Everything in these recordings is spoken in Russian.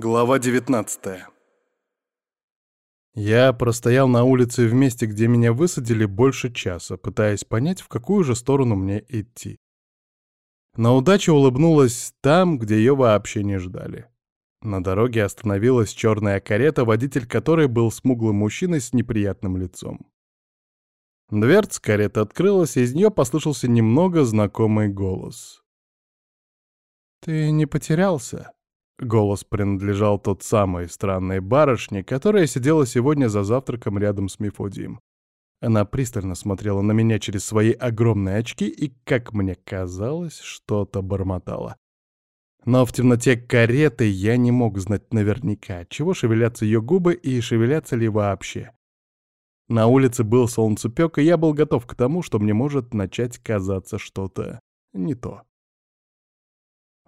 Глава 19 Я простоял на улице в месте, где меня высадили больше часа, пытаясь понять, в какую же сторону мне идти. На удачу улыбнулась там, где ее вообще не ждали. На дороге остановилась черная карета, водитель которой был смуглым мужчиной с неприятным лицом. Дверца кареты открылась, и из нее послышался немного знакомый голос. «Ты не потерялся?» Голос принадлежал тот самой странной барышне, которая сидела сегодня за завтраком рядом с Мефодием. Она пристально смотрела на меня через свои огромные очки и, как мне казалось, что-то бормотала. Но в темноте кареты я не мог знать наверняка, чего шевелятся ее губы и шевелятся ли вообще. На улице был солнцепек, и я был готов к тому, что мне может начать казаться что-то не то.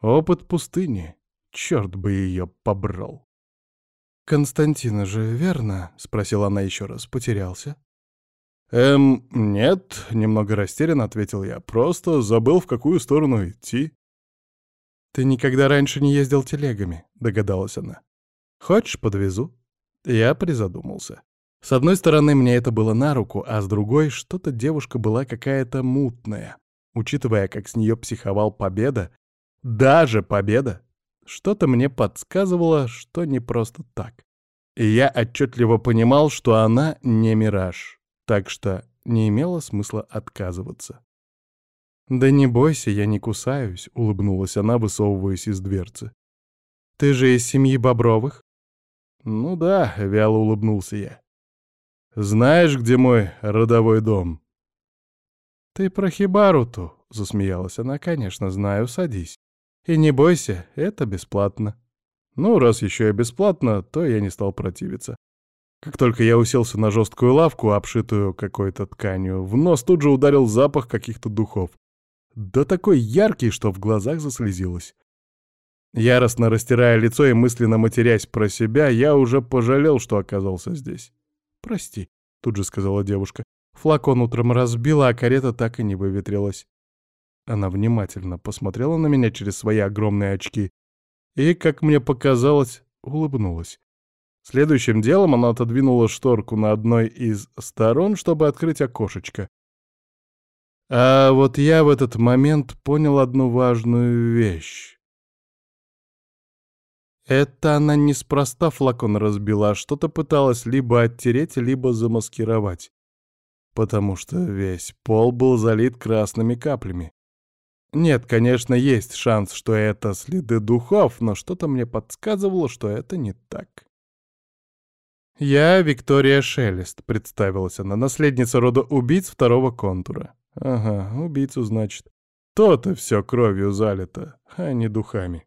Опыт пустыни. Черт бы ее побрал. «Константина же, верно?» — спросила она еще раз. «Потерялся?» «Эм, нет», — немного растерянно ответил я. «Просто забыл, в какую сторону идти». «Ты никогда раньше не ездил телегами», — догадалась она. «Хочешь, подвезу?» Я призадумался. С одной стороны, мне это было на руку, а с другой, что-то девушка была какая-то мутная. Учитывая, как с нее психовал Победа, даже Победа, что-то мне подсказывало, что не просто так. И я отчетливо понимал, что она не мираж, так что не имело смысла отказываться. «Да не бойся, я не кусаюсь», — улыбнулась она, высовываясь из дверцы. «Ты же из семьи Бобровых?» «Ну да», — вяло улыбнулся я. «Знаешь, где мой родовой дом?» «Ты про Хибаруту», — засмеялась она. «Конечно, знаю, садись». И не бойся, это бесплатно. Ну, раз еще и бесплатно, то я не стал противиться. Как только я уселся на жесткую лавку, обшитую какой-то тканью, в нос тут же ударил запах каких-то духов. Да такой яркий, что в глазах заслезилось. Яростно растирая лицо и мысленно матерясь про себя, я уже пожалел, что оказался здесь. «Прости», — тут же сказала девушка. Флакон утром разбила, а карета так и не выветрилась. Она внимательно посмотрела на меня через свои огромные очки и, как мне показалось, улыбнулась. Следующим делом она отодвинула шторку на одной из сторон, чтобы открыть окошечко. А вот я в этот момент понял одну важную вещь. Это она неспроста флакон разбила, а что-то пыталась либо оттереть, либо замаскировать. Потому что весь пол был залит красными каплями. Нет, конечно, есть шанс, что это следы духов, но что-то мне подсказывало, что это не так. «Я Виктория Шелест», — представилась она, наследница рода убийц второго контура. «Ага, убийцу, значит. То-то все кровью залито, а не духами».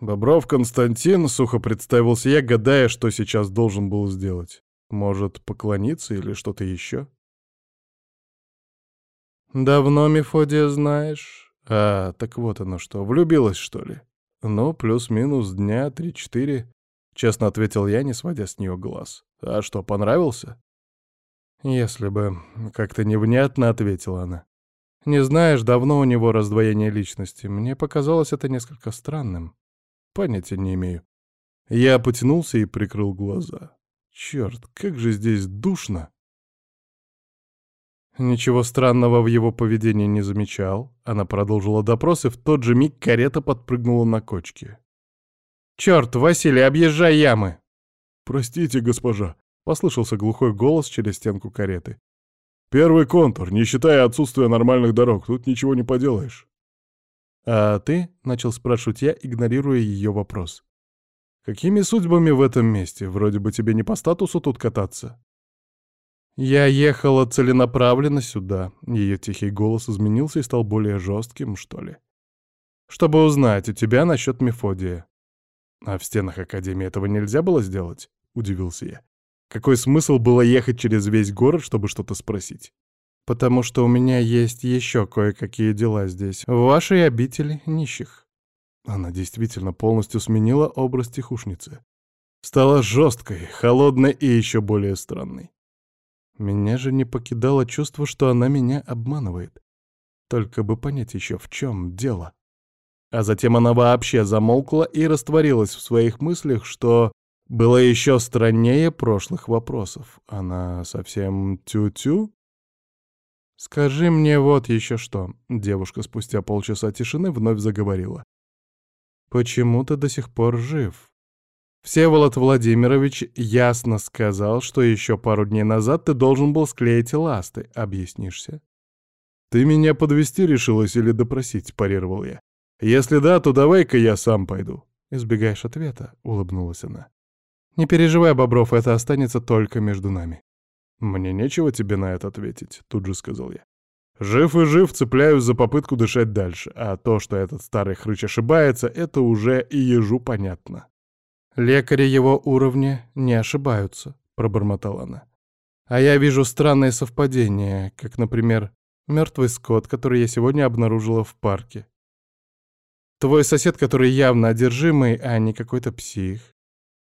Бобров Константин сухо представился я, гадая, что сейчас должен был сделать. Может, поклониться или что-то еще? «Давно Мефодия знаешь?» «А, так вот оно что, влюбилась, что ли?» «Ну, плюс-минус дня три-четыре», — честно ответил я, не сводя с нее глаз. «А что, понравился?» «Если бы...» — как-то невнятно ответила она. «Не знаешь, давно у него раздвоение личности. Мне показалось это несколько странным. Понятия не имею». Я потянулся и прикрыл глаза. «Черт, как же здесь душно!» Ничего странного в его поведении не замечал. Она продолжила допрос, и в тот же миг карета подпрыгнула на кочке. «Черт, Василий, объезжай ямы!» «Простите, госпожа», — послышался глухой голос через стенку кареты. «Первый контур, не считая отсутствия нормальных дорог, тут ничего не поделаешь». «А ты?» — начал спрашивать я, игнорируя ее вопрос. «Какими судьбами в этом месте? Вроде бы тебе не по статусу тут кататься». «Я ехала целенаправленно сюда». Ее тихий голос изменился и стал более жестким, что ли. «Чтобы узнать у тебя насчет Мефодия». «А в стенах Академии этого нельзя было сделать?» — удивился я. «Какой смысл было ехать через весь город, чтобы что-то спросить?» «Потому что у меня есть еще кое-какие дела здесь, в вашей обители нищих». Она действительно полностью сменила образ тихушницы. Стала жесткой, холодной и еще более странной. Меня же не покидало чувство, что она меня обманывает. Только бы понять еще, в чем дело. А затем она вообще замолкла и растворилась в своих мыслях, что было еще страннее прошлых вопросов. Она совсем тю-тю? «Скажи мне вот еще что», — девушка спустя полчаса тишины вновь заговорила. «Почему ты до сих пор жив?» Всеволод Владимирович ясно сказал, что еще пару дней назад ты должен был склеить ласты. Объяснишься? Ты меня подвести решилась или допросить, парировал я. Если да, то давай-ка я сам пойду. Избегаешь ответа, улыбнулась она. Не переживай, Бобров, это останется только между нами. Мне нечего тебе на это ответить, тут же сказал я. Жив и жив, цепляюсь за попытку дышать дальше, а то, что этот старый хрыч ошибается, это уже и ежу понятно. «Лекари его уровня не ошибаются», — пробормотала она. «А я вижу странные совпадения, как, например, мертвый скот, который я сегодня обнаружила в парке. Твой сосед, который явно одержимый, а не какой-то псих.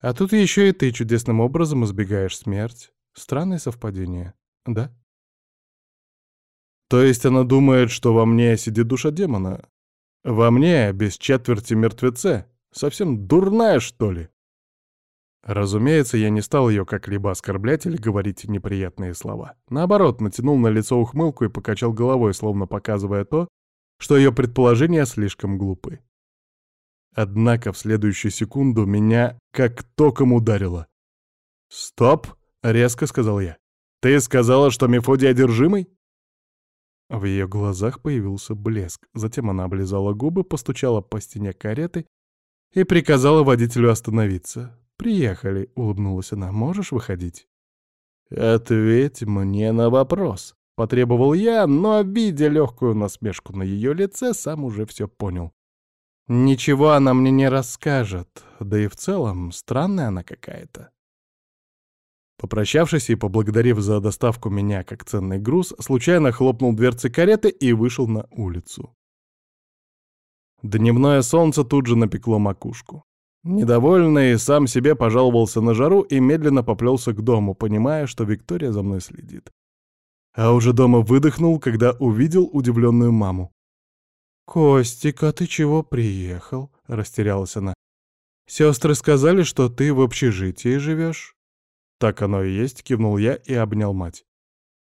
А тут еще и ты чудесным образом избегаешь смерть. Странные совпадения, да?» То есть она думает, что во мне сидит душа демона? Во мне, без четверти мертвеце? Совсем дурная, что ли? Разумеется, я не стал ее как-либо оскорблять или говорить неприятные слова. Наоборот, натянул на лицо ухмылку и покачал головой, словно показывая то, что ее предположения слишком глупы. Однако в следующую секунду меня как током ударило. «Стоп!» — резко сказал я. «Ты сказала, что Мефодий одержимый?» В ее глазах появился блеск. Затем она облизала губы, постучала по стене кареты и приказала водителю остановиться. «Приехали», — улыбнулась она. «Можешь выходить?» «Ответь мне на вопрос», — потребовал я, но, видя легкую насмешку на ее лице, сам уже все понял. «Ничего она мне не расскажет, да и в целом странная она какая-то». Попрощавшись и поблагодарив за доставку меня как ценный груз, случайно хлопнул дверцы кареты и вышел на улицу. Дневное солнце тут же напекло макушку. Недовольный сам себе пожаловался на жару и медленно поплелся к дому, понимая, что Виктория за мной следит. А уже дома выдохнул, когда увидел удивленную маму. «Костик, а ты чего приехал?» — растерялась она. «Сестры сказали, что ты в общежитии живешь?» «Так оно и есть», — кивнул я и обнял мать.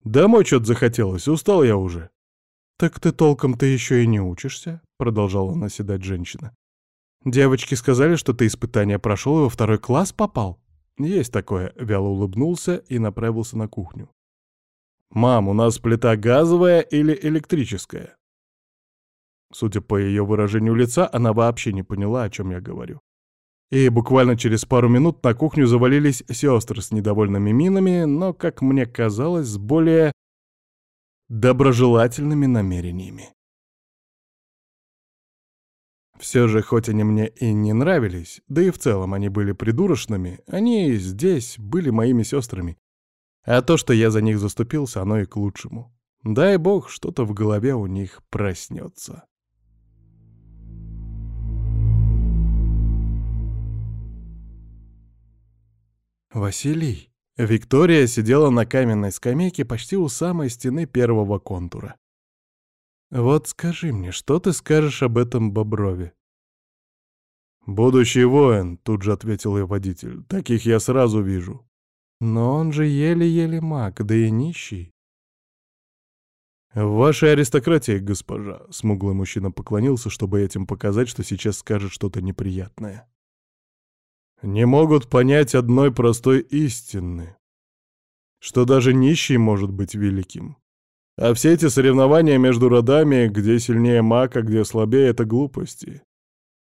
«Домой что-то захотелось, устал я уже». «Так ты толком-то еще и не учишься?» — продолжала наседать женщина. «Девочки сказали, что ты испытание прошел и во второй класс попал?» «Есть такое», — вяло улыбнулся и направился на кухню. «Мам, у нас плита газовая или электрическая?» Судя по ее выражению лица, она вообще не поняла, о чем я говорю. И буквально через пару минут на кухню завалились сестры с недовольными минами, но, как мне казалось, с более доброжелательными намерениями. Все же, хоть они мне и не нравились, да и в целом они были придурочными, они здесь были моими сестрами. А то, что я за них заступился, оно и к лучшему. Дай бог, что-то в голове у них проснется. Василий. Виктория сидела на каменной скамейке почти у самой стены первого контура. Вот скажи мне, что ты скажешь об этом Боброве? «Будущий воин», — тут же ответил ее водитель. «Таких я сразу вижу». «Но он же еле-еле маг, да и нищий». «В вашей аристократии, госпожа», — смуглый мужчина поклонился, чтобы этим показать, что сейчас скажет что-то неприятное. «Не могут понять одной простой истины, что даже нищий может быть великим. А все эти соревнования между родами, где сильнее маг, а где слабее, — это глупости.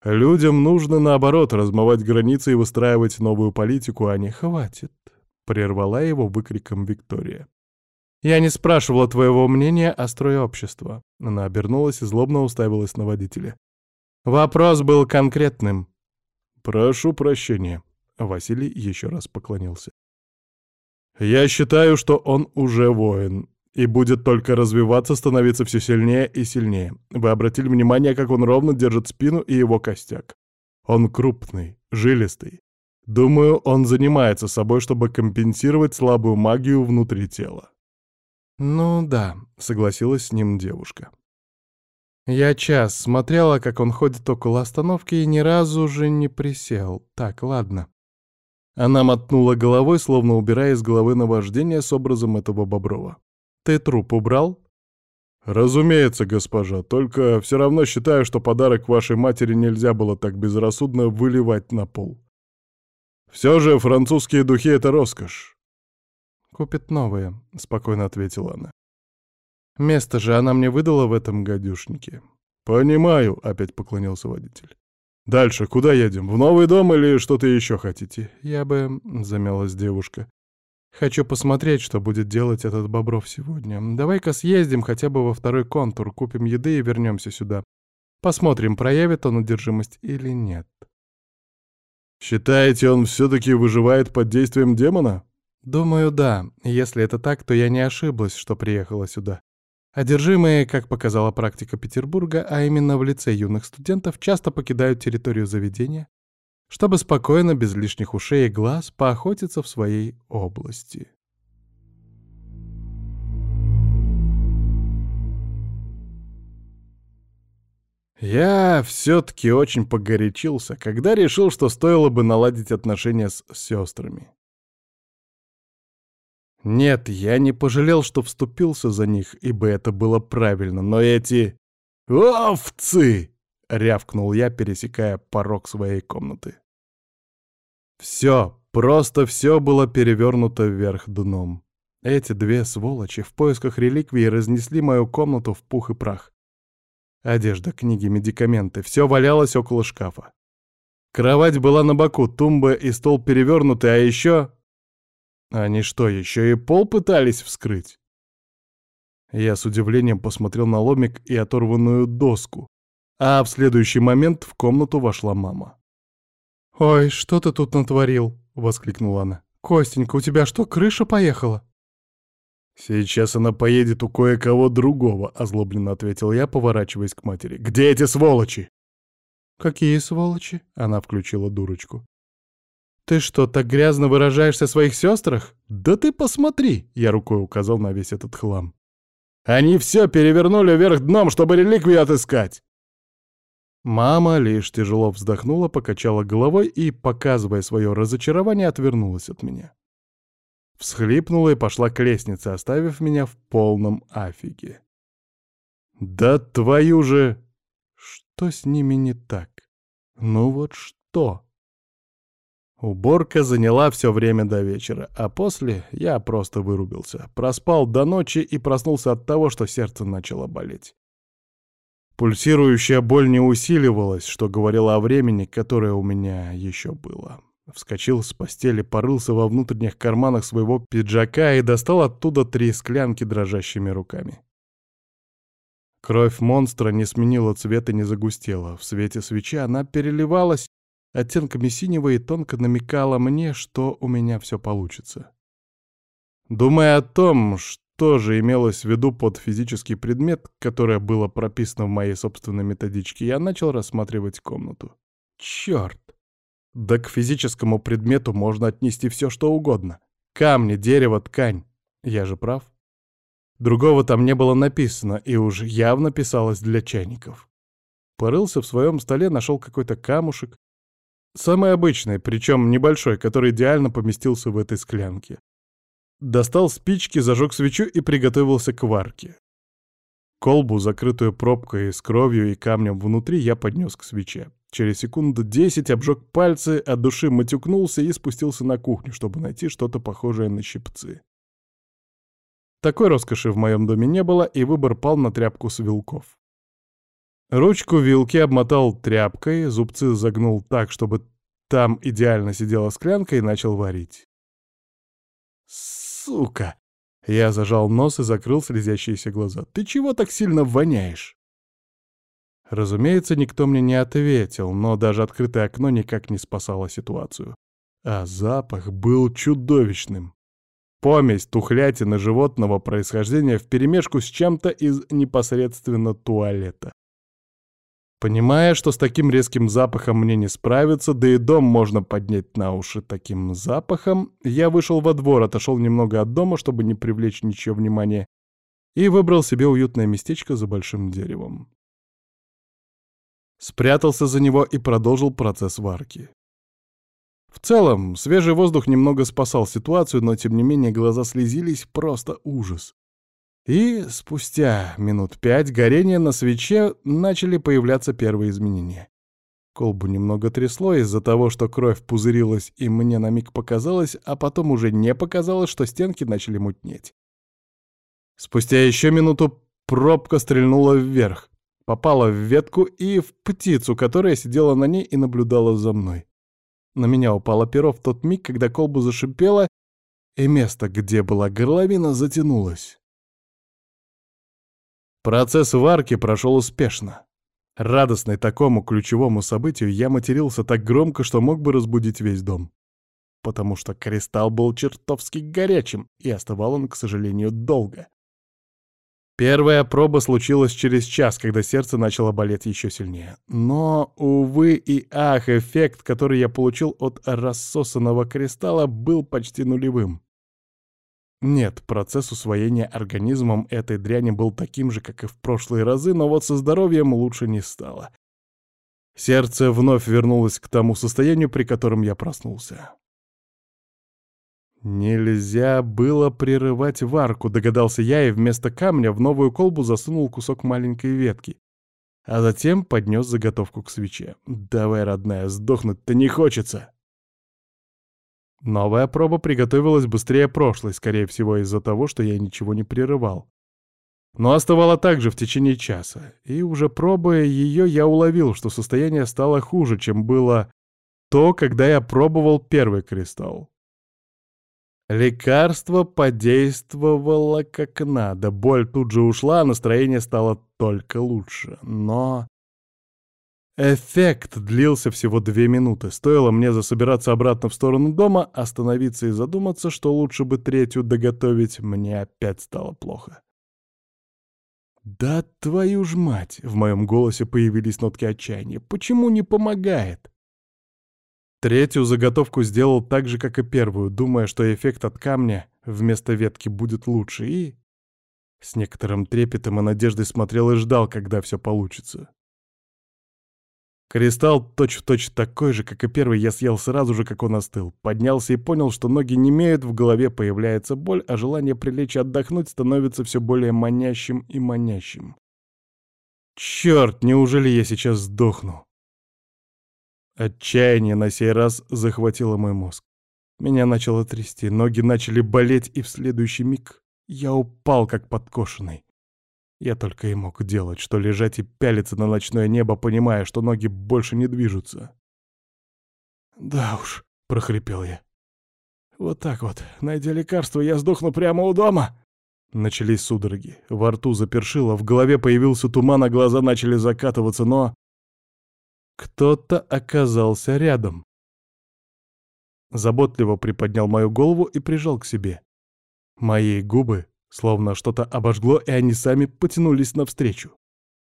Людям нужно, наоборот, размывать границы и выстраивать новую политику, а не «хватит», — прервала его выкриком Виктория. «Я не спрашивала твоего мнения о строе общества». Она обернулась и злобно уставилась на водителя. «Вопрос был конкретным». «Прошу прощения», — Василий еще раз поклонился. «Я считаю, что он уже воин, и будет только развиваться, становиться все сильнее и сильнее. Вы обратили внимание, как он ровно держит спину и его костяк. Он крупный, жилистый. Думаю, он занимается собой, чтобы компенсировать слабую магию внутри тела. «Ну да», — согласилась с ним девушка. Я час смотрела, как он ходит около остановки, и ни разу же не присел. Так, ладно. Она мотнула головой, словно убирая из головы наваждение с образом этого Боброва. «Ты труп убрал?» «Разумеется, госпожа, только все равно считаю, что подарок вашей матери нельзя было так безрассудно выливать на пол. Все же французские духи — это роскошь». «Купит новые», — спокойно ответила она. «Место же она мне выдала в этом гадюшнике». «Понимаю», — опять поклонился водитель. «Дальше куда едем? В новый дом или что-то еще хотите?» «Я бы...» — замялась девушка. «Хочу посмотреть, что будет делать этот Бобров сегодня. Давай-ка съездим хотя бы во второй контур, купим еды и вернемся сюда. Посмотрим, проявит он одержимость или нет». «Считаете, он все-таки выживает под действием демона?» «Думаю, да. Если это так, то я не ошиблась, что приехала сюда. Одержимые, как показала практика Петербурга, а именно в лице юных студентов, часто покидают территорию заведения, чтобы спокойно, без лишних ушей и глаз, поохотиться в своей области. Я все-таки очень погорячился, когда решил, что стоило бы наладить отношения с сестрами. Нет, я не пожалел, что вступился за них, ибо это было правильно, но эти... «Овцы!» — рявкнул я, пересекая порог своей комнаты. Все, просто все было перевернуто вверх дном. Эти две сволочи в поисках реликвии разнесли мою комнату в пух и прах. Одежда, книги, медикаменты — все валялось около шкафа. Кровать была на боку, тумба и стол перевернуты, а еще они что, еще и пол пытались вскрыть? Я с удивлением посмотрел на ломик и оторванную доску, а в следующий момент в комнату вошла мама. «Ой, что ты тут натворил?» — воскликнула она. «Костенька, у тебя что, крыша поехала?» «Сейчас она поедет у кое-кого другого», — озлобленно ответил я, поворачиваясь к матери. «Где эти сволочи?» «Какие сволочи?» — она включила дурочку. «Ты что, так грязно выражаешься о своих сестрах?» «Да ты посмотри!» — я рукой указал на весь этот хлам. «Они все перевернули вверх дном, чтобы реликвию отыскать!» Мама лишь тяжело вздохнула, покачала головой и, показывая свое разочарование, отвернулась от меня. Всхлипнула и пошла к лестнице, оставив меня в полном афиге. «Да твою же...» Что с ними не так? Ну вот что? Уборка заняла все время до вечера, а после я просто вырубился. Проспал до ночи и проснулся от того, что сердце начало болеть. Пульсирующая боль не усиливалась, что говорило о времени, которое у меня еще было. Вскочил с постели, порылся во внутренних карманах своего пиджака и достал оттуда три склянки дрожащими руками. Кровь монстра не сменила цвета и не загустела. В свете свечи она переливалась оттенками синего и тонко намекала мне, что у меня все получится. Думая о том, что же имелось в виду под физический предмет, которое было прописано в моей собственной методичке, я начал рассматривать комнату. Черт! Да к физическому предмету можно отнести все, что угодно. Камни, дерево, ткань. Я же прав. Другого там не было написано, и уж явно писалось для чайников. Порылся в своем столе, нашел какой-то камушек, Самый обычный, причем небольшой, который идеально поместился в этой склянке. Достал спички, зажег свечу и приготовился к варке. Колбу, закрытую пробкой с кровью и камнем внутри, я поднес к свече. Через секунду десять обжег пальцы, от души матюкнулся и спустился на кухню, чтобы найти что-то похожее на щипцы. Такой роскоши в моем доме не было, и выбор пал на тряпку с вилков. Ручку вилки обмотал тряпкой, зубцы загнул так, чтобы там идеально сидела склянка и начал варить. «Сука!» Я зажал нос и закрыл слезящиеся глаза. «Ты чего так сильно воняешь?» Разумеется, никто мне не ответил, но даже открытое окно никак не спасало ситуацию. А запах был чудовищным. Помесь тухлятины животного происхождения вперемешку с чем-то из непосредственно туалета. Понимая, что с таким резким запахом мне не справиться, да и дом можно поднять на уши таким запахом, я вышел во двор, отошел немного от дома, чтобы не привлечь ничего внимания, и выбрал себе уютное местечко за большим деревом. спрятался за него и продолжил процесс варки. В целом, свежий воздух немного спасал ситуацию, но тем не менее глаза слезились, просто ужас. И спустя минут пять горения на свече начали появляться первые изменения. Колбу немного трясло из-за того, что кровь пузырилась, и мне на миг показалось, а потом уже не показалось, что стенки начали мутнеть. Спустя еще минуту пробка стрельнула вверх, попала в ветку и в птицу, которая сидела на ней и наблюдала за мной. На меня упало перо в тот миг, когда колба зашипела, и место, где была горловина, затянулось. Процесс варки прошел успешно. Радостный такому ключевому событию, я матерился так громко, что мог бы разбудить весь дом. Потому что кристалл был чертовски горячим, и остывал он, к сожалению, долго. Первая проба случилась через час, когда сердце начало болеть еще сильнее. Но, увы и ах, эффект, который я получил от рассосанного кристалла, был почти нулевым. Нет, процесс усвоения организмом этой дряни был таким же, как и в прошлые разы, но вот со здоровьем лучше не стало. Сердце вновь вернулось к тому состоянию, при котором я проснулся. Нельзя было прерывать варку, догадался я, и вместо камня в новую колбу засунул кусок маленькой ветки. А затем поднес заготовку к свече. «Давай, родная, сдохнуть-то не хочется!» Новая проба приготовилась быстрее прошлой, скорее всего из-за того, что я ничего не прерывал. Но оставала также в течение часа, и уже пробуя ее, я уловил, что состояние стало хуже, чем было то, когда я пробовал первый кристалл. Лекарство подействовало как надо, боль тут же ушла, настроение стало только лучше. Но... Эффект длился всего две минуты. Стоило мне засобираться обратно в сторону дома, остановиться и задуматься, что лучше бы третью доготовить, мне опять стало плохо. «Да твою ж мать!» — в моем голосе появились нотки отчаяния. «Почему не помогает?» Третью заготовку сделал так же, как и первую, думая, что эффект от камня вместо ветки будет лучше, и... С некоторым трепетом и надеждой смотрел и ждал, когда все получится. Кристалл точь-в-точь точь такой же, как и первый, я съел сразу же, как он остыл. Поднялся и понял, что ноги не имеют, в голове появляется боль, а желание прилечь и отдохнуть становится все более манящим и манящим. Черт, неужели я сейчас сдохну? Отчаяние на сей раз захватило мой мозг. Меня начало трясти, ноги начали болеть, и в следующий миг я упал, как подкошенный. Я только и мог делать, что лежать и пялиться на ночное небо, понимая, что ноги больше не движутся. «Да уж», — прохрипел я. «Вот так вот, найдя лекарство, я сдохну прямо у дома!» Начались судороги. Во рту запершило, в голове появился туман, а глаза начали закатываться, но... Кто-то оказался рядом. Заботливо приподнял мою голову и прижал к себе. Мои губы словно что-то обожгло, и они сами потянулись навстречу.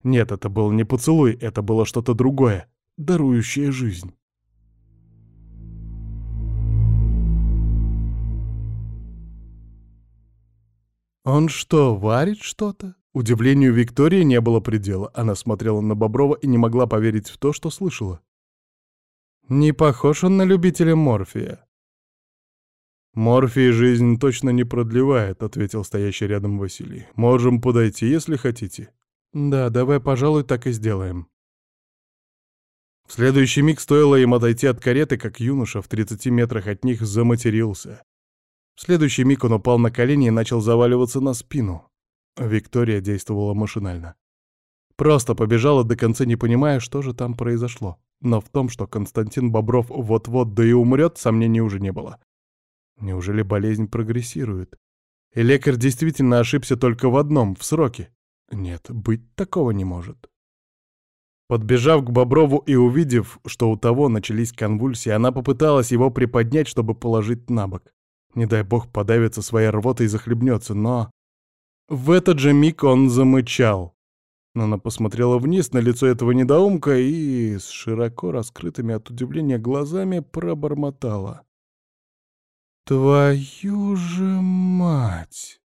Нет, это был не поцелуй, это было что-то другое, дарующее жизнь. «Он что, варит что-то?» Удивлению Виктории не было предела. Она смотрела на Боброва и не могла поверить в то, что слышала. Не похож он на любителя морфия. «Морфий жизнь точно не продлевает», — ответил стоящий рядом Василий. «Можем подойти, если хотите». «Да, давай, пожалуй, так и сделаем». В следующий миг стоило им отойти от кареты, как юноша в 30 метрах от них заматерился. В следующий миг он упал на колени и начал заваливаться на спину. Виктория действовала машинально. Просто побежала до конца, не понимая, что же там произошло. Но в том, что Константин Бобров вот-вот да и умрет, сомнений уже не было. Неужели болезнь прогрессирует? И лекарь действительно ошибся только в одном, в сроке? Нет, быть такого не может. Подбежав к Боброву и увидев, что у того начались конвульсии, она попыталась его приподнять, чтобы положить на бок. Не дай бог подавится своей рвотой и захлебнется, но... В этот же миг он замычал. Она посмотрела вниз на лицо этого недоумка и с широко раскрытыми от удивления глазами пробормотала. «Твою же мать!»